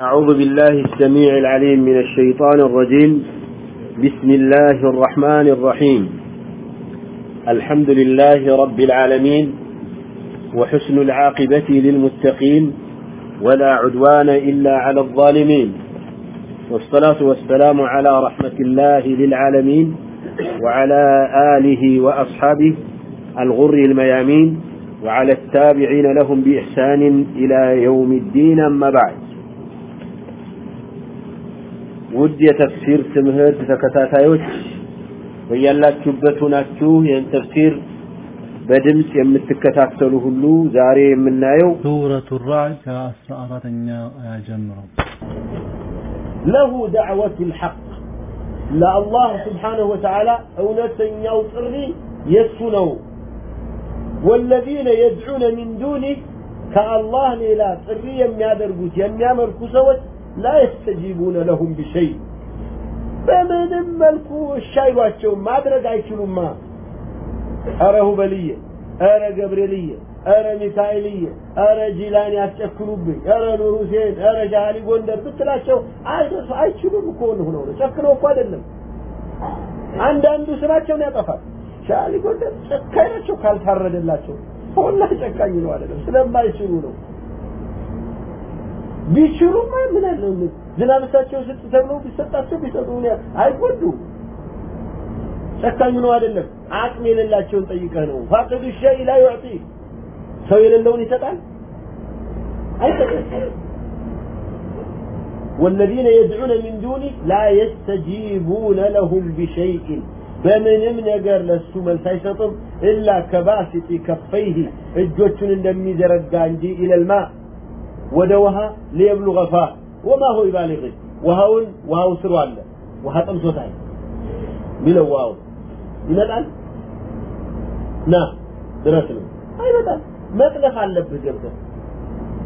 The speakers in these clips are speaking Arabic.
أعوذ بالله السميع العليم من الشيطان الرجيم. بسم الله الرحمن الرحيم. الحمد لله رب العالمين وحسن العاقبة للمتقين ولا عدوان إلا على الظالمين. والصلاة والسلام على رحمة الله للعالمين وعلى آله وأصحابه الغر الميامين وعلى التابعين لهم بإحسان إلى يوم الدين أما بعد. ውድ የተፍሲር ትምህርት ተከታታዮች በያላችሁበት ሆናችሁ ይህን ተፍሲር በድምፅ የምትከታተሉ ሁሉ ዛሬ የምናየው ሱረቱ ራዕድ ከአስራ አራተኛ አያ ጀምሮ ለሁ ዳዕወቱ ልሐቅ ለአላህ ስብሓንሁ ወተዓላ እውነተኛው ጥሪ የሱ ነው ወለዚነ የድዑነ ሚን ዱኒህ ከአላህ ሌላ ጥሪ የሚያደርጉት የሚያመልኩ ሰዎች لا يستجيبون لهم بشيء በምንም መልኩ እሺ አይሏቸውም ማድረግ አይችሉማ ኧረ ሁበልዬ ኧረ ገብርኤልዬ ኧረ ሚካኤልዬ ኧረ ጂላን ያስጨክኑብኝ ኧረ ኑር ሁሴን ኧረ ሻሊ ጎንደር ብትላቸው አይደርሱ አይችሉም እኮ ሆነው ነው ጨክነው እኮ አይደለም አንዳንዱ ስራቸውን ያጠፋል ሻሊ ጎንደር ጨካኝ ናቸው ካልታረደላቸው ሁላ ጨካኝ ነው አይደለም ስለማይችሉ ነው ቢችሉማ ምን አለ ዝናብ እሳቸው ስጥ ተብለው ቢሰጣቸው ቢሰጡ አይጎዱም ጨካኝ ነው አይደለም አቅም የሌላቸውን ጠይቀህ ነው ፋቅዱ ሸይ ላ ዩዕጢ ሰው የሌለውን ይሰጣል አይሰጥም والذين يدعون من دونه لا يستجيبون لهم بشيء በምንም ነገር ለሱ መልስ አይሰጡም ኢላ ከባሲጢ ከፈይህ እጆቹን እንደሚዘረጋ እንጂ ኢለልማ ودوها ليبلغ فاه. وما هو يبالغه؟ وهاون وهاو سروا الله وها تمسو تاين بلو واو يمتعن نا درسل هاي مدعن مطلق عن لبه جبته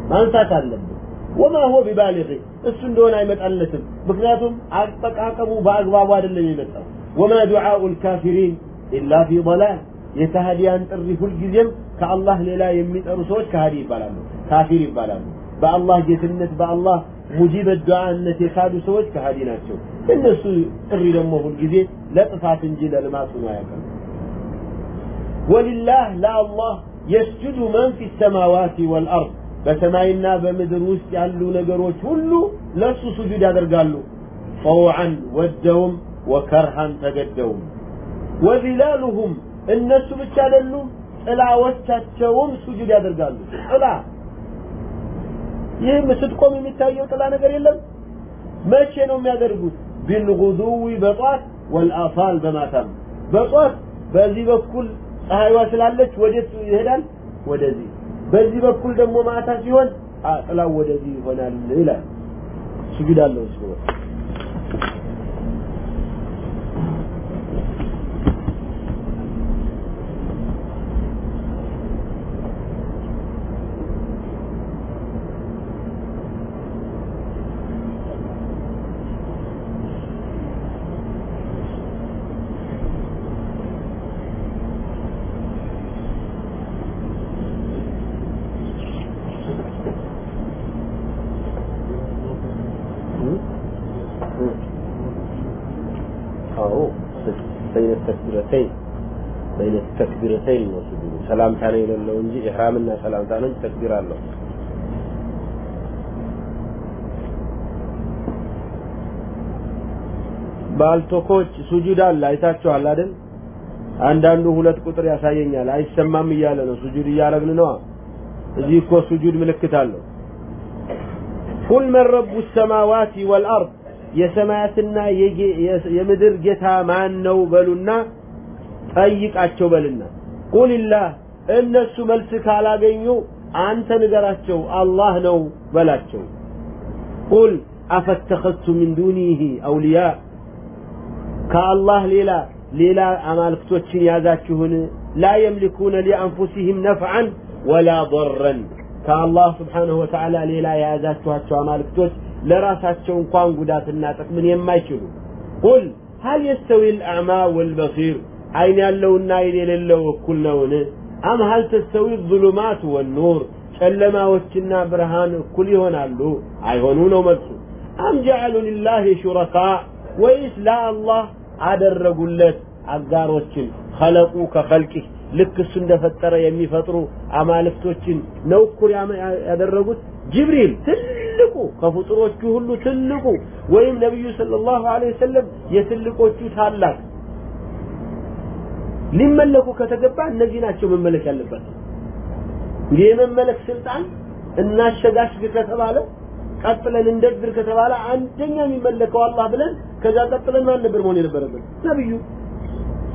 ما انسات عن وما هو ببالغه؟ السن دون أي مدعن لتم بكناتهم عقبك عقبوا باقوا عواد اللي يمتعن وما دعاء الكافرين إلا في ضلال. يتهدي أن ترفوا الجزيم كالله للا يميت أرسوش كهدي بالامو كافر بالامو በአላህ ጌትነት በአላህ ሙጂበ ዱዓነት የካዱ ሰዎች ከሃዲ ናቸው እነሱ ጥሪ ደግሞ ሁልጊዜ ለጥፋት እንጂ ለልማት ሆኖ አያውቅም ወሊላህ ለአላህ የስጁዱ መን ፊ ሰማዋት ወልአርድ በሰማይና በምድር ውስጥ ያሉ ነገሮች ሁሉ ለሱ ስጁድ ያደርጋሉ ጠውዓን ወደውም ወከርሃን ተገደውም ወዚላሉሁም እነሱ ብቻ አይደሉም ጥላዎቻቸውም ስጁድ ያደርጋሉ ጥላ ይህም ስትቆም የሚታየው ጥላ ነገር የለም። መቼ ነው የሚያደርጉት? ቢልጉዱዊ በጧት ወልአፋል በማታም። በጧት በዚህ በኩል ፀሐይዋ ስላለች ወዴት ይሄዳል? ወደዚህ። በዚህ በኩል ደግሞ ማታ ሲሆን ጥላው ወደዚህ ይሆናል ይላል። ስጁድ አለው ተክቢረተይን በይነ ተክቢረተይን ነው ስጁዱ ሰላምታ ነው የሌለው እንጂ ኢህራምና ሰላምታ ነው ተክቢር አለው። ባልቶኮች ሱጁድ አለ አይታችኋል አይደል? አንዳንዱ ሁለት ቁጥር ያሳየኛል። አይሰማም እያለ ነው ሱጁድ እያረግን ነዋ። እዚህ እኮ ሱጁድ ምልክት አለው። ቁል መን ረቡ ሰማዋቲ ወልአርድ የሰማያትና የምድር ጌታ ማን ነው በሉና ጠይቃቸው በልና ቁልላህ እነሱ መልስ ካላገኙ አንተ ንገራቸው አላህ ነው በላቸው። ቁል አፈተኸቱ ምን ዱኒህ አውልያ ከአላህ ሌላ ሌላ አማልክቶችን ያዛችሁን። ላ የምልኩነ ሊአንፉሲህም ነፍዓን ወላ ضረን ከአላህ ስብሓንሁ ወተዓላ ሌላ የያዛችኋቸው አማልክቶች ለራሳቸው እንኳን ጉዳትና ጥቅምን የማይችሉ። ቁል ሀል የስተዊ ልአዕማ ወልበሲር አይን ያለውና አይን የሌለው እኩል ነውን? አም ሀል ተስተዊ ظሉማት ወኑር? ጨለማዎችና ብርሃን እኩል ይሆናሉ? አይሆኑ ነው መልሱ። አም ጀዐሉ ሊላህ ሹረካ? ወይስ ለአላህ አደረጉለት አጋሮችን? ኸለቁ ከኸልቂህ ልክ እሱ እንደፈጠረ የሚፈጥሩ አማልክቶችን ነው እኩል ያደረጉት? ጅብሪል ትልቁ ከፍጡሮቹ ሁሉ ትልቁ። ወይም ነቢዩ ሰለላሁ ዐለይሂ ወሰለም የትልቆቹ ታላቅ ሊመለኩ ከተገባ እነዚህ ናቸው መመለክ እንግዲህ የመመለክ ስልጣን እናሸጋሽግ ከተባለ ቀጥለን እንደግር ከተባለ አንደኛ የሚመለከው አላህ ብለን ከዛ ቀጥለን ማን ነበር መሆን የነበረበት? ነብዩ።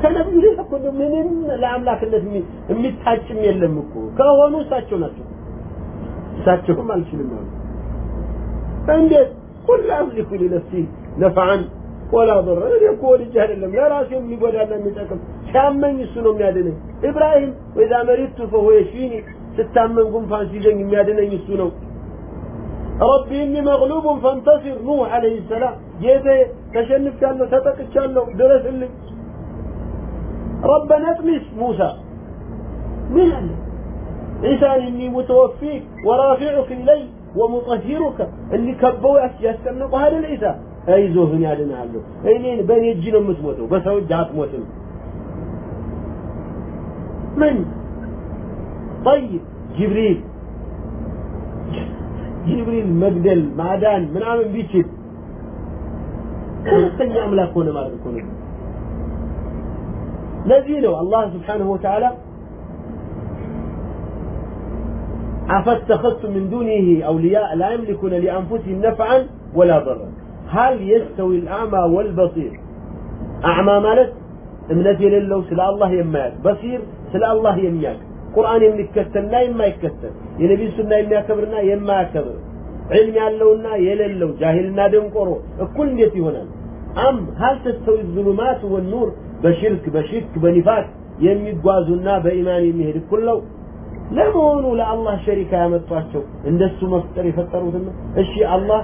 ከነብዩ ሌላ እኮ ምንም ለአምላክነት የሚታጭም የለም እኮ። ከሆኑ እሳቸው ናቸው። እሳቸውም አልችልም አሉ። እንዴት? ቁል አምሊኩ ሊነፍሲ ነፍዓን ولا ضر. جهل لم يرى راسي من يقول أنا متأكم كامن يسنو من إبراهيم وإذا مرضت فهو يشفيني ستامن قم فانسيجن من هذا يسنو ربي إني مغلوب فانتصر نوح عليه السلام جيبه تشنف كانه تتقش كانه درس اللي ربنا اطمس موسى من عيسى إني متوفيك ورافعك الليل ومطهرك اللي كبوا يستنقوا هذا العيسى አይዞህን ያድንሃለሁ እኔን በእኔ እጅ ነው የምትሞተው በሰው እጅ አትሞትም ምን طيب ጅብሪል ጅብሪል መግደል ማዳን ምናምን ቢችል ሁለተኛ አምላክ ሆነ ማለት እኮ ነው ለዚህ ነው አላህ ስብሓንሁ ወተዓላ أفاتخذتم من دونه أولياء لا يملكون لأنفسهم نفعا ولا ضرا هل يستوي الأعمى والبصير أعمى مالت እምነት የሌለው ስለ አላህ የማያውቅ በሲር ስለ አላህ የሚያውቅ ቁርአን የሚከተልና የማይከተል የነቢይ ሱና የሚያከብርና የማያከብር ዕልም ያለውና የሌለው ጃሂልና ደንቆሮ እኩል እንዴት ይሆናል አም ሀል ተስተዊ ዙሉማት ወኑር በሽርክ በሽክ በኒፋት የሚጓዙና በኢማን የሚሄድ እኩል ነው ለመሆኑ ለአላህ ሸሪካ ያመጧቸው እንደሱ መፍጠር የፈጠሩትና እሺ አላህ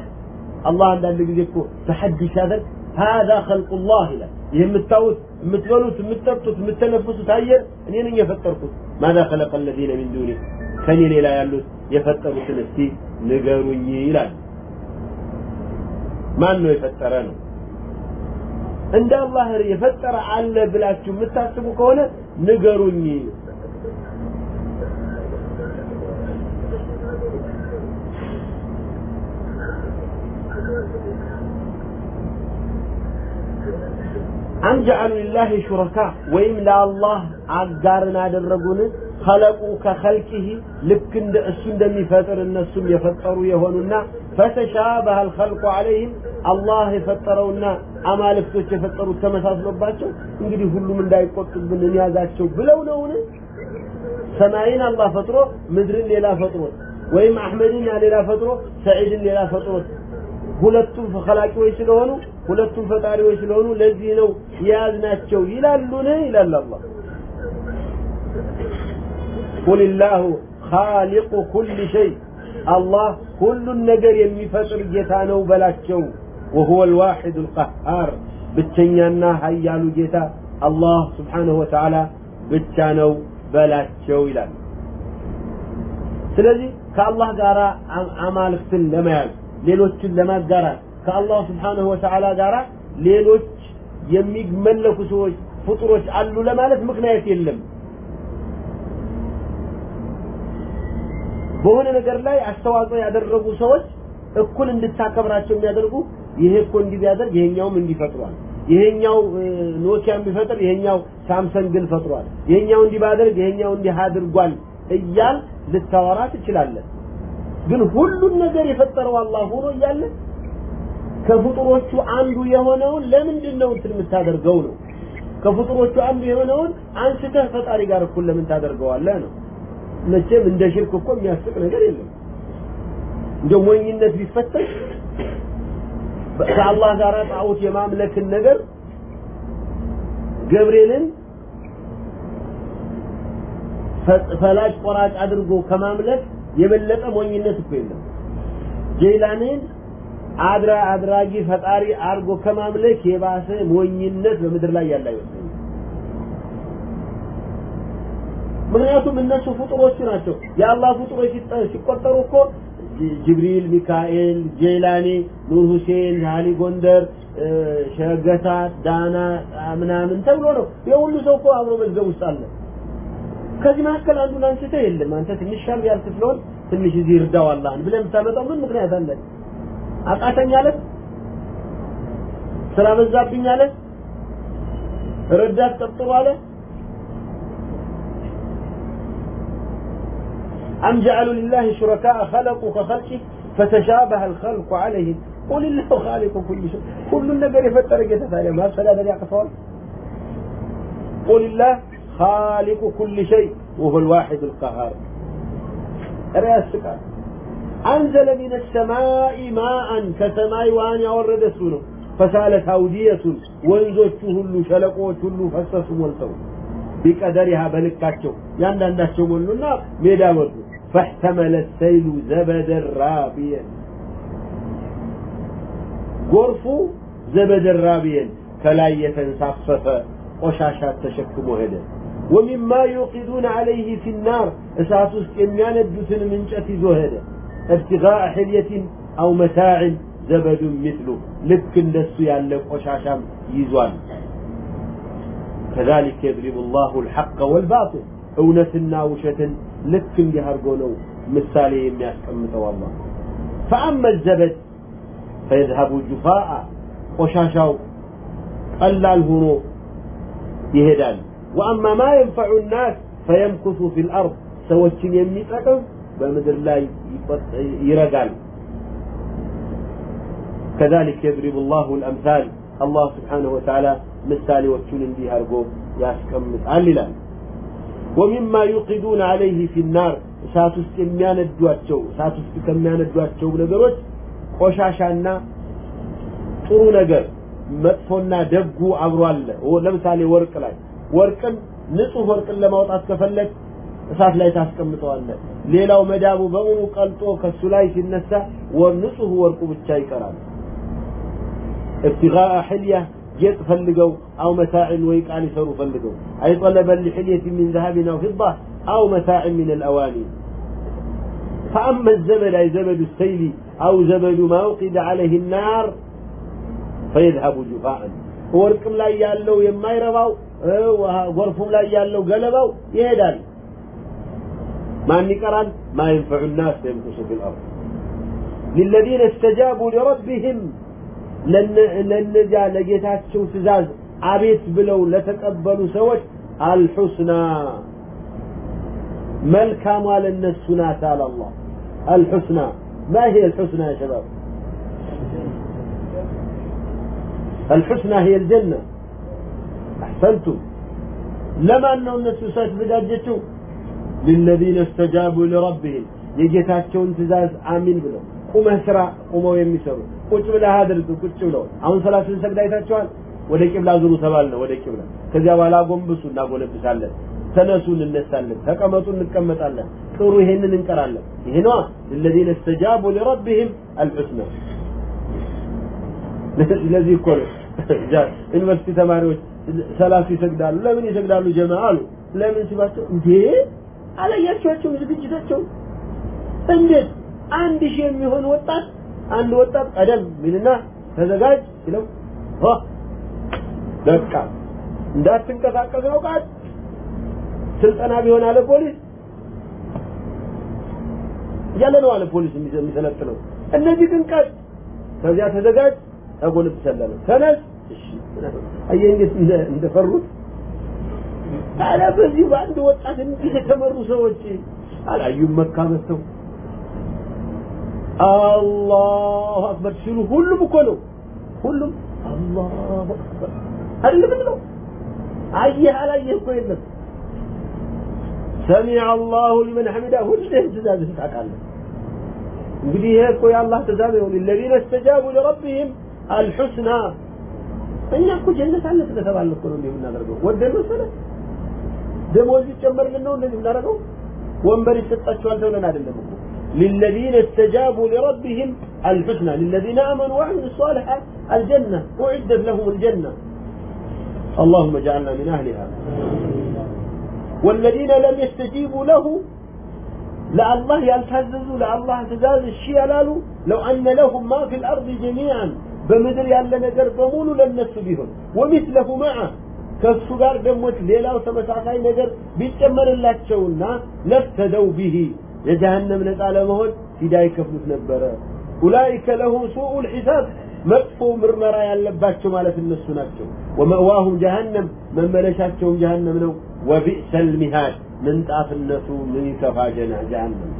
አላህ አንዳንድ ጊዜ እኮ ተሐዲ ሲያደርግ هذا خلق الله ይላል ይህ የምታዩት የምትበሉት የምትጠጡት የምትተነፍሱት አየር እኔ ነኝ የፈጠርኩት ማዛ خلق الذين من دونه ከኔ ሌላ ያሉት የፈጠሩትን እስቲ ንገሩኝ ይላል ማን ነው የፈጠረ ነው እንደ አላህ የፈጠረ አለ ብላችሁ የምታስቡ ከሆነ ንገሩኝ أم جعلوا لله شركاء. وإن لا الله عقارنا درقون خلقوا كخلقه لكن السن دمي فتر الناس يفتروا يهوننا فتشابه الخلق عليهم. الله يفترونا أما لفتوش يفتروا التمثاث لباتشو. انجدي هلو من داي قطب من دنيا ذاتشو بلو نون ሰማይን አላህ ፈጥሮ ምድርን ሌላ ፈጥሮት ወይም አሕመድን ሌላ ፈጥሮ ሰዒድን ሌላ ፈጥሮት ሁለቱም ፈላቂዎች ስለሆኑ ሁለቱም ፈጣሪዎች ስለሆኑ ለዚህ ነው የያዝናቸው ይላሉን ይላል አላህ قل الله خالق كل شيء الله كل ነገር የሚፈጥር ጌታ ነው በላቸው وهو الواحد القهار ብቸኛና ኃያሉ ጌታ አላህ ስብሓንሁ ወተዓላ ብቻ ነው በላቸው ይላል ስለዚህ ከአላህ ጋር አማልክትን ለመያዝ ሌሎችን ለማጋራት ከአላህ ስብሓንሁ ወተዓላ ጋር ሌሎች የሚመለኩ ሰዎች ፍጡሮች አሉ ለማለት ምክንያት የለም። በሆነ ነገር ላይ አስተዋጽኦ ያደረጉ ሰዎች እኩል እንድታከብራቸው የሚያደርጉ ይሄ እኮ እንዲህ ቢያደርግ ይሄኛውም እንዲህ ፈጥሯል። ይሄኛው ኖኪያን ቢፈጥር ይሄኛው ሳምሰንግን ፈጥሯል ይሄኛው እንዲህ ባደርግ ይሄኛው እንዲህ አድርጓል እያል ልታወራ ትችላለህ ግን ሁሉን ነገር የፈጠረው አላህ ሆኖ እያለ ከፍጡሮቹ አንዱ የሆነውን ለምንድን ነው እንትን የምታደርገው ነው? ከፍጡሮቹ አንዱ የሆነውን አንስተህ ፈጣሪ ጋር እኩል ለምን ታደርገዋለህ ነው? መቼም እንደ ሽርክ እኮ የሚያስቅ ነገር የለም። እንደ ሞኝነት ቢፈተሽ ከአላህ ጋር ጣዖት የማምለክን ነገር ገብርኤልን ፈላጭ ቆራጭ አድርጎ ከማምለክ የበለጠ ሞኝነት እኮ የለም። ጀይላንን አድራ አድራጊ ፈጣሪ አድርጎ ከማምለክ የባሰ ሞኝነት በምድር ላይ ያለ አይመስለኝም። ምክንያቱም እነሱ ፍጡሮች ናቸው። የአላህ ፍጡሮች ሲቆጠሩ እኮ ጅብሪል ሚካኤል ጄላኒ ኑር ሁሴን ዛሊ ጎንደር ሸገታ ዳና ምናምን ተብሎ ነው። የሁሉ ሰው እኮ አብሮ መዝገብ ውስጥ አለ ከዚህ መካከል አንዱን አንስተህ የለም አንተ ትንሽ ሻል ያልክ ስለሆን ትንሽ እዚህ እርዳው አላህን ብለህ የምታመጣው ምን ምክንያት አለ አቃተኝ አለ ስራ በዛብኝ አለ ረዳት ቀጥሮ አለ أم جعلوا لله شركاء خلقوا كخلقه فتشابه الخلق عليهم قل الله خالق كل شيء كل النجر يفتر جتة ما فلا يعقفون قل الله خالق كل شيء وهو الواحد القهار رأسك أنزل من السماء ماء كسماء وان يورد سنه فسالت أودية وانزوت كل شلقوا كل فسس ملتو بقدرها بلكاتشو ያንዳንዳቸው ሞሉና ሜዳ ወጡ فاحتمل السيل زبدا رابيا ጎርፉ ዘበደ ራቢየን ከላይ የተንሳፈፈ ቆሻሻ ተሸክሞ ሄደ ومما يوقدون عليه في النار أساس يمياندت من جأتي زهدة ابتغاء حلية أو متاع زبد مثله لك الناس يعني يعلق وشعشم يزوان. كذلك يضرب الله الحق والباطل أونتنا وشة لك اللي مثالي يمياسكمت والله. فأما الزبد فيذهب جفاء وشاشاو قلال هنا يهدان. وأما ما ينفع الناس فيمكث في الأرض ሰዎችን የሚጠቅም በምድር ላይ ይረጋል كذلك يضرب الله الأمثال الله سبحانه وتعالى مثال وكل እንዲህ አድርጎ ያስቀምጣል ይላል ومما يوقدون عليه في النار እሳት ውስጥ የሚያነዷቸው እሳት ውስጥ ከሚያነዷቸው ነገሮች ቆሻሻና ጥሩ ነገር መጥፎና ደጉ አብሮ አለ ለምሳሌ ወርቅ ላይ ወርቅን ንጹህ ወርቅን ለማውጣት ከፈለግ እሳት ላይ ታስቀምጠዋለህ ሌላው መዳቡ በሙሉ ቀልጦ ከሱ ላይ ሲነሳ ንጹህ ወርቁ ብቻ ይቀራል ابتغاء حليه ጌጥ ፈልገው አው መታዕን ወይ ቃል ይሰሩ ፈልገው አይ ጠለበን لحلية من ذهب أو فضة أو متاع من الأواني فأما الزبد أي زبد السيل أو زبد ما وقد عليه النار فيذهب جفاء ወርቅም ላይ ያለው የማይረባው ጎርፉም ላይ ያለው ገለባው ይሄዳል ማን ይቀራል ما ينفع الناس يمكث في الأرض للذين استجابوا لربهم ለነዚያ ለጌታቸው ትእዛዝ አቤት ብለው ለተቀበሉ ሰዎች አልሑስና መልካሟ ለነሱ ናት አለ አላህ አልሑስና ما هي الحسنى يا شباب الحسنى هي الجنة أحسنتم لما أنه الناس ستزداجتوا للذين استجابوا لربهم የጌታቸውን ትእዛዝ አሚን ብለው ቁመህ ስራ ቁመው የሚሰሩ ቁጭ ብለህ አድርግ ቁጭ ብለው አሁን ሰላትን ሰግዳ አይታችኋል ወደ ቂብላ ዙሩ ተባልነው ወደ ቂብላ ከዚያ በኋላ ጎንብሱ እናጎነብሳለን ተነሱ እንነሳለን ተቀመጡ እንቀመጣለን ጥሩ ይሄንን እንቀራለን ይሄ ነዋ ለለዚነ እስተጃቡ ሊረቢህም አልሑስና ስለዚህ እኮ ነው ዩኒቨርሲቲ ተማሪዎች ሰላቱ ይሰግዳሉ? ለምን ይሰግዳሉ? ጀማ አሉ። ለምን ሲባቸው እንዴ አላያቸዋቸውም ዝግጅታቸው? እንዴት አንድ ሺህ የሚሆን ወጣት አንድ ወጣት ቀደም ሚልና ተዘጋጅ ሲለው በቃ እንዳትንቀሳቀስ ነው ቃል ስልጠና ቢሆን አለ ፖሊስ። እያለ ነው አለ ፖሊስ የሚሰለጥነው። እነዚህ ግን ቀጥ ከዚያ ተዘጋጅ ተጎልብ ሰለለ ተነስ አየህ እንዴት እንደፈሩት ታዲያ በዚህ በአንድ ወጣት እንዲህ የተመሩ ሰዎች አላዩም መካ መጥተው አላሁ አክበር ሲሉ ሁሉም እኮ ነው ሁሉም አላሁ አክበር አይደለም ነው አየህ አላየህ እኮ የለም ሰሚዐ አላሁ ሊመን ሐሚዳ ሁልህም ትእዛዝህን ታውቃለህ እንግዲህ ይሄ እኮ የአላህ ትእዛዝ ነው ለለዚነ እስተጃቡ ለረቢህም አልሑስና እኛ እኮ ጀነት አለ ስለተባለ እኮ ነው እንዲህ የምናደርገው ወደን መሰለህ ደሞዝ ይጨመርልን ነው እንደዚህ የምናደርገው ወንበር ይሰጣቸዋል ተብለን አይደለም እኮ للذين استجابوا لربهم الحسنى للذين آمنوا وعملوا الصالحات الجنة أعدت لهم الجنة اللهم اجعلنا من أهلها والذين لم يستجيبوا له لله يلتززوا لله تزاز الشيء لالو لو أن لهم ما في الأرض جميعا بمدر يالا نجر بمولو للنس بيهن ومثله معه كالصغار دموت ليلة وسمساقاي نجر بيتمر الله تشونا لفتدوا به لجهنم نتعلى مهن سيدايك فلوس نبرا أولئك لهم سوء الحساب مرفو مرمرا يالا باتشو مالا في النس ناتشو ومأواهم جهنم من ملشاتشو جهنم نو وبئس المهاد من تعف النس من كفاجنا جهنم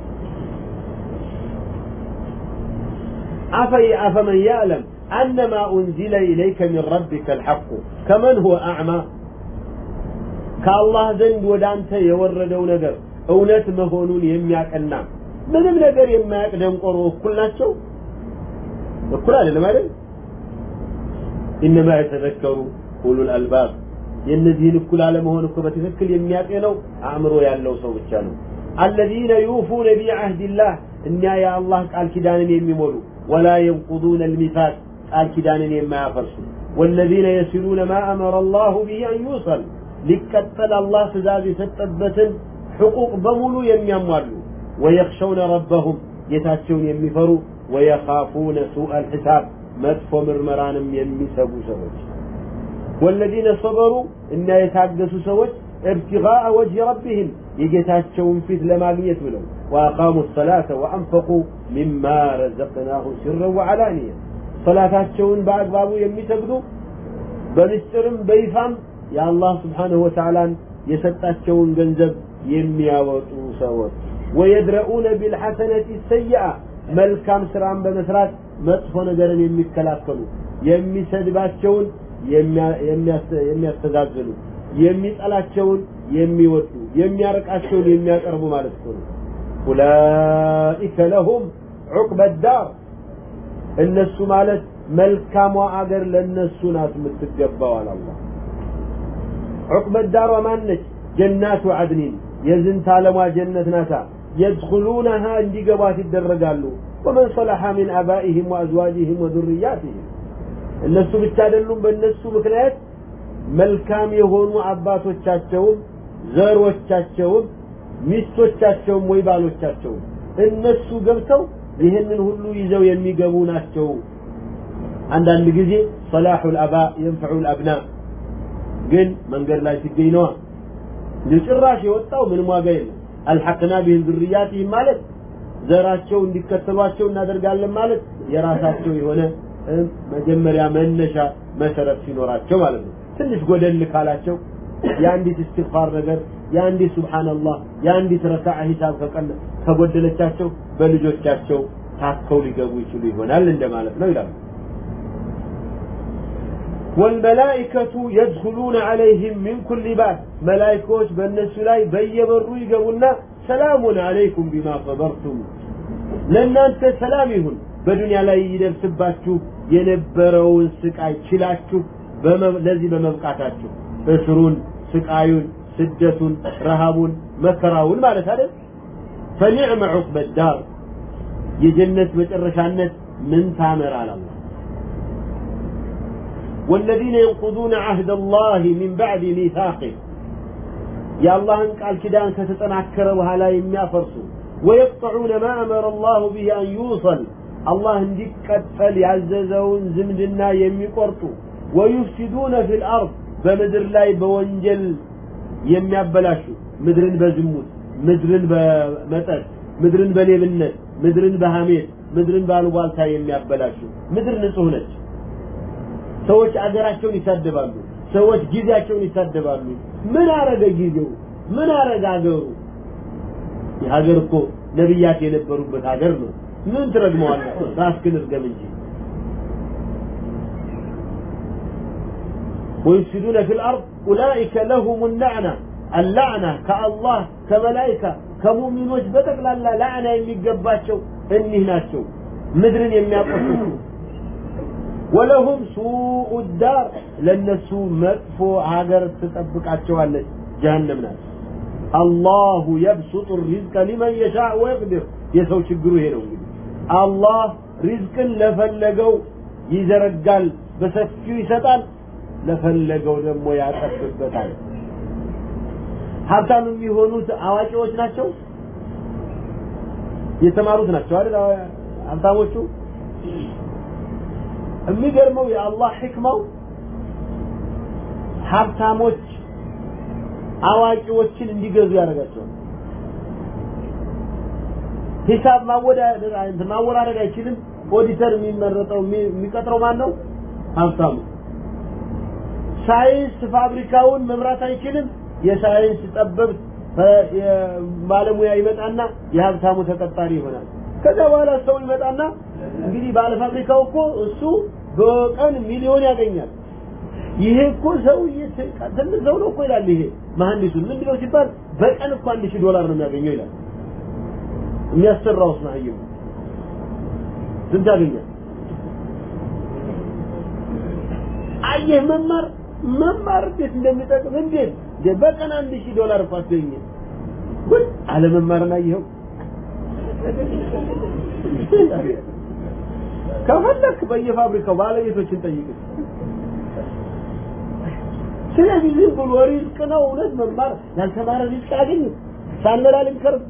عفا من يعلم أن ما أنزل إليك من ربك الحق كمن هو أعمى كالله زند ودانت يوردو نجر أونت مهونون يمياك النام ምንም ነገር የማያውቅ ደንቆሮ እኩል ናቸው እኩል አይደለም አይደል ኢነማ የተዘከሩ ኡሉል አልባብ የእነዚህን እኩል አለመሆን እኮ በትክክል የሚያውቅ ነው አእምሮ ያለው ሰው ብቻ ነው الذين يوفون بعهد الله እኛ የአላህ ቃል ኪዳንን የሚሞሉ ولا ينقضون الميثاق آكدان ما فرسو والذين يسلون ما أمر الله به أن يوصل. لكتل الله سزاز ستبت حقوق بمولو يمياموالو ويخشون ربهم. يتاتشون يمفروا ويخافون سوء الحساب. مدفو يم يمسبو سوج والذين صبروا. إن يتعدسوا سوج ابتغاء وجه ربهم. يجتاتشون فيه لما ليتولوا وأقاموا الصلاة وأنفقوا مما رزقناه سرا وعلانية. ሶላታቸውን በአግባቡ የሚሰግዱ በምስጢርም በይፋም የአላህ ስብሓንሁ ወተዓላን የሰጣቸውን ገንዘብ የሚያወጡ ሰዎች። ወየድረኡነ ቢልሐሰነት ሰይአ መልካም ስራን በመስራት መጥፎ ነገርን የሚከላከሉ የሚሰድባቸውን የሚያስተዛዝሉ የሚጠላቸውን የሚወዱ የሚያርቃቸውን የሚያቀርቡ ማለት ነው። ኡላኢከ ለሁም ዑቅበ ዳር። እነሱ ማለት መልካሟ አገር ለነሱ ናት የምትገባው አለ አላህ። ዑቅበት ዳሯ ማነች? ጀናቱ አድኒን የዝንተ ዓለሟ ጀነት ናታ። የድኹሉነሃ እንዲገቧት ይደረጋሉ። ወመን ሰለሐ ሚን አባኢህም ወአዝዋጅህም ወዱርያትህም እነሱ ብቻ አይደሉም በእነሱ ምክንያት መልካም የሆኑ አባቶቻቸውም ዘሮቻቸውም ሚስቶቻቸውም ወይ ባሎቻቸውም እነሱ ገብተው ይህንን ሁሉ ይዘው የሚገቡ ናቸው። አንዳንድ ጊዜ ሰላሑ ልአባ የንፈዑ ልአብና ግን መንገድ ላይ ሲገኝ ነዋ። ጭራሽ የወጣው ምንም ዋጋ የለም። አልሐቅና ቢህም ዝርያትህም ማለት ዘራቸው እንዲከተሏቸው እናደርጋለን ማለት የራሳቸው የሆነ መጀመሪያ መነሻ መሰረት ሲኖራቸው ማለት ነው። ትንሽ ጎደል ካላቸው የአንዲት እስትግፋር ነገር የአንዲት ሱብሓንላህ የአንዲት ረካዓ ሂሳብ ከቀነ ከጎደለቻቸው በልጆቻቸው ታከው ሊገቡ ይችሉ ይሆናል እንደማለት ነው ይላሉ። ወልመላኢከቱ የድኹሉነ ዐለይህም ሚን ኩሊ ባብ መላኢኮች በእነሱ ላይ በየበሩ ይገቡና ሰላሙን አለይኩም ቢማ ሰበርቱም ለእናንተ ሰላም ይሁን። በዱንያ ላይ ይደርስባችሁ የነበረውን ስቃይ ችላችሁ ለዚህ በመብቃታችሁ እስሩን ስቃዩን ስደቱን ረሃቡን መከራውን ማለት አይደል? ፈኒዕመ ዑቅበ ዳር የጀነት መጨረሻነት ምን ታመራል አላህ والذين ينقضون عهد الله من بعد ميثاقه يا الله قال كدان كتتناكر وهلا يميافرسوا ويقطعون ما أمر الله به أن يوصل الله እንዲቀጠል ያዘዘውን ዝምድና የሚቆርጡ ويفسدون في الأرض በምድር ላይ በወንጀል የሚያበላሹ ምድርን በዝሙት ምድርን በመጠጥ ምድርን በሌብነት ምድርን በሐሜት ምድርን ባሉባልታ የሚያበላሹ ምድር ንጹህ ነች ሰዎች አገራቸውን ይሳደባሉ ሰዎች ጊዜያቸውን ይሳደባሉ ምን አረገ ጊዜው ምን አረገ አገሩ የሀገር እኮ ነቢያት የነበሩበት ሀገር ነው ምን ትረግመዋለህ ራስክን እርገም እንጂ ويفسدون في الأرض أولئك لهم اللعنة አላዕና ከአላህ ከመላይካ ከሙሚኖች በጠቅላላ ላዕና የሚገባቸው እኒህ ናቸው። ምድርን የሚያቆስሉ ወለሁም ሱኡ ዳር ለእነሱ መጥፎ ሀገር ትጠብቃቸዋለች። ጀሃነም ናት። አላሁ የብሱጡ ሪዝቀ ሊመን የሻ ወየቅድር የሰው ችግሩ ይሄ ነው እንግዲህ። አላህ ሪዝቅን ለፈለገው ይዘረጋል በሰፊው ይሰጣል ለፈለገው ደግሞ ያጠብበታል። ሀብታም የሚሆኑት አዋቂዎች ናቸው? የተማሩት ናቸው አይደል? ሀብታሞቹ። የሚገርመው የአላህ ሕክማው ሀብታሞች አዋቂዎችን እንዲገዙ ያደርጋቸዋል። ሂሳብ ማወዳደር ማወራረድ አይችልም። ኦዲተር የሚመረጠው የሚቀጥረው ማን ነው ሀብታሙ። ሳይንስ ፋብሪካውን መምራት አይችልም የሳይንስ ጠበብት ባለሙያ ይመጣና የሀብታሙ ተቀጣሪ ይሆናል። ከዛ በኋላ ሰው ይመጣና እንግዲህ ባለ ፋብሪካው እኮ እሱ በቀን ሚሊዮን ያገኛል። ይሄ እኮ ሰው ትልቅ ሰው ነው እኮ ይላል ይሄ መሐንዲሱን። ምንድነው ሲባል በቀን እኮ አንድ ሺህ ዶላር ነው የሚያገኘው ይላል። የሚያሰራው ስናየው ስንት ያገኛል? አየህ መማር መማር እንዴት እንደሚጠቅም እንዴት በቀን አንድ ሺህ ዶላር እኮ አስገኘ ጉድ አለመማርን አየኸው ከፈለክ በየፋብሪካው ባለቤቶችን ጠይቅ ስለዚህ ዝም ብሎ ሪዝቅ ነው እውነት መማር ያልተማረ ሪዝቅ አያገኝም ሳንበላ ልንከርም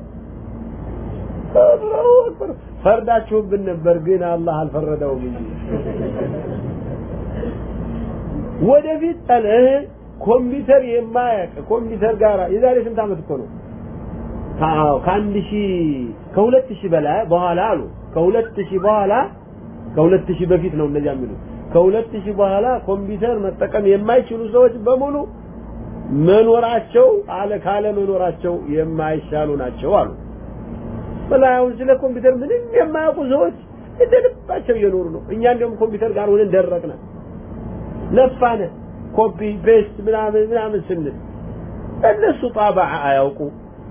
ፈርዳችሁብን ነበር ግን አላህ አልፈረደውም እንጂ ወደፊት ጠልህ ኮምፒውተር የማያውቅ ኮምፒውተር ጋር የዛሬ ስንት ዓመት እኮ ነው? ከአንድ ሺህ ከሁለት ሺህ በላይ በኋላ አሉ። ከሁለት ሺህ በኋላ ከሁለት ሺህ በፊት ነው እንደዚያ የሚሉት። ከሁለት ሺህ በኋላ ኮምፒውተር መጠቀም የማይችሉ ሰዎች በሙሉ መኖራቸው አለ ካለ መኖራቸው የማይሻሉ ናቸው አሉ። በላ አሁን ስለ ኮምፒውተር ምንም የማያውቁ ሰዎች እንደ እየኖሩ ነው። እኛ እንደውም ኮምፒውተር ጋር ሆነን ደረቅነ ለፋነ ኮፒ ፔስት ምናምን ምናምን ስንል እነሱ ጣባ አያውቁ።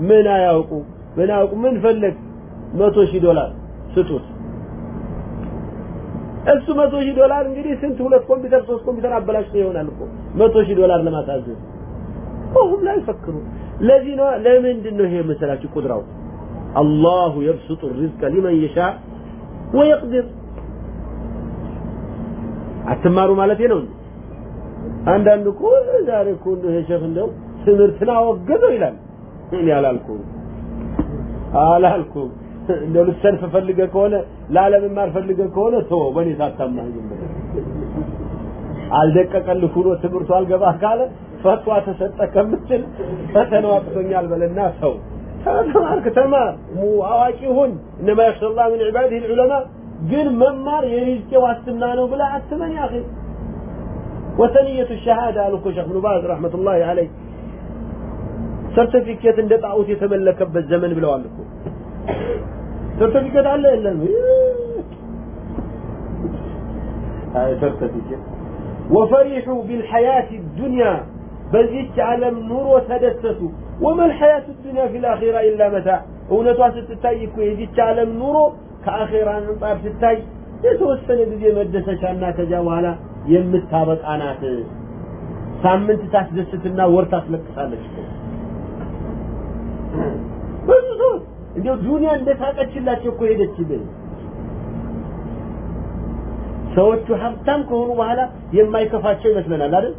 ምን አያውቁ? ምን አያውቁ? ምን ፈለግ? መቶ ሺህ ዶላር ስጡት። እሱ መቶ ሺህ ዶላር እንግዲህ ስንት? ሁለት ኮምፒውተር ሶስት ኮምፒውተር አበላሽቶ ይሆናል እኮ። መቶ ሺህ ዶላር ለማሳዘዝ ሁሉም ላይ ፈክሩ ለዚህ ነው ለምንድን ነው ይሄ መሰላችሁ ቁድራው አላሁ የብሱጡ ሪዝቀ ሊመን የሻ ወየቅድር አትማሩ ማለት ነው አንዳንዱ እኮ ዛሬ እኮ እንደው ሼክ እንደው ትምህርትን አወገዘው ይላል። እኔ አላልኩም። አላልኩም። እንደው ልትሰልፍ ፈልገ ከሆነ ላለመማር ፈልገ ከሆነ ቶ በእኔ ሳታማኝ አልደቀቀልህ ሆኖ ትምህርቱ አልገባ ካለ ፈትዋ ተሰጠ ከምትል ፈተናው አቅቶኛል በልና ሰው ተማርክ ተማር። አዋቂ ሁን። እነማ የክሸላ ምን ዒባዲህ ልዑለማ ግን መማር የሪዝቄ ዋስትና ነው ብላ አትመን ያ አኺ ወሰንየቱ ሸሃዳ አሉ እኮ ሼክ ብኑ ባዝ ረሕመቱላሂ አለይህ ሰርቲፊኬት እንደ ጣዖት የተመለከበት ዘመን ብለዋል እኮ ሰርቲፊኬት አለ የለም አይ ሰርቲፊኬት وفرحوا بالحياة الدنيا በዚች ዓለም ኑሮ ተደሰቱ وما الحياة الدنيا في الآخرة إلا متاع እውነቷ ስትታይ እኮ የዚች ዓለም ኑሮ ከአኼራ አንጻር ስታይ የተወሰነ ጊዜ መደሰቻና ከዚያ በኋላ የምታበቃ ናት ሳምንት ታስደስትና ወር ታስለቅሳለች ብዙ ሰዎች እንዲያው ዱንያ እንደሳቀችላቸው እኮ ሄደች ይበል። ሰዎቹ ሀብታም ከሆኑ በኋላ የማይከፋቸው ይመስለናል አይደል